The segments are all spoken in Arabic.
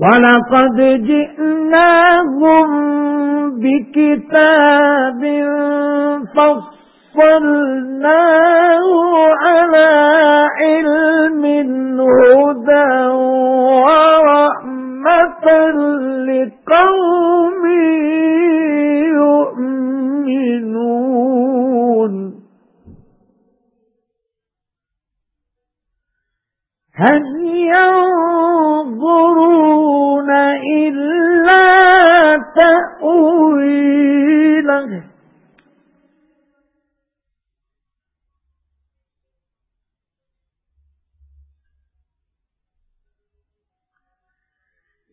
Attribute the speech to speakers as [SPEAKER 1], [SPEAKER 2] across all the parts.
[SPEAKER 1] وَلَقَدْ جِئْنَاهُمْ بِكِتَابٍ فَصَّلْنَاهُ عَلَى عِلْمٍ هُدًى وَرَحْمَةً لِقَوْمٍ يُؤْمِنُونَ هَلْ يَنظُرُونَ تَأْوِيلَهُ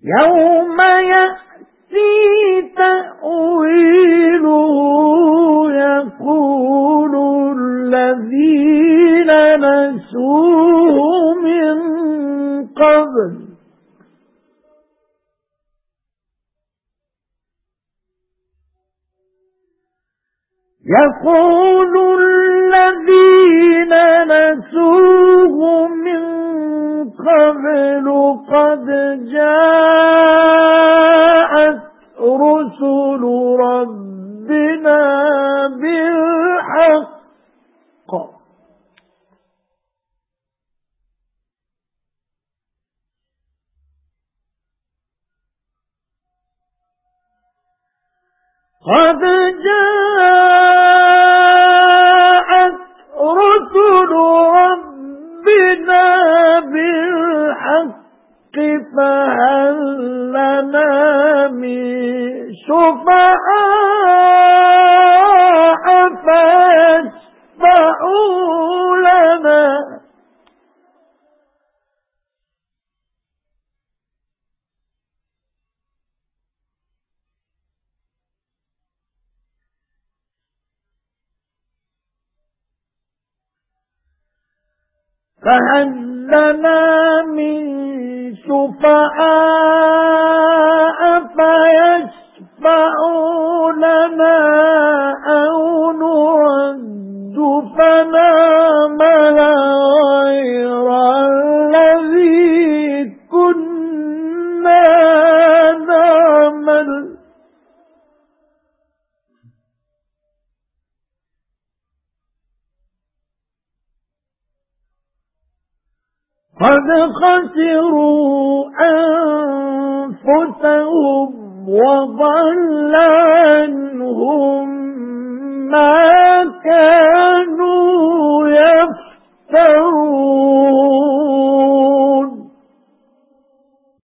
[SPEAKER 1] يَوْمَ يَأْتِي تَأْوِيلُهُ يَقُولُ الَّذِينَ نَسُوهُ مِن قَبْلُ يَقُولُ الَّذِينَ نَسُوهُ مِن قَبْلُ قَدْ جَاءَتْ رُسُلُ رَبِّنَا بِالْحَقِّ. قَدْ جَاءَتْ بِالْحَقِّ فَهَلْ لَنَا مِن شُفَعَاءَ فَيَشْفَعُوا لَنَا. فَهَلْ لَنَا مِن شُفَعَاءَ قَدْ خَسِرُوا أَنفُسَهُمْ وَضَلَّ عَنْهُمْ مَا كَانُوا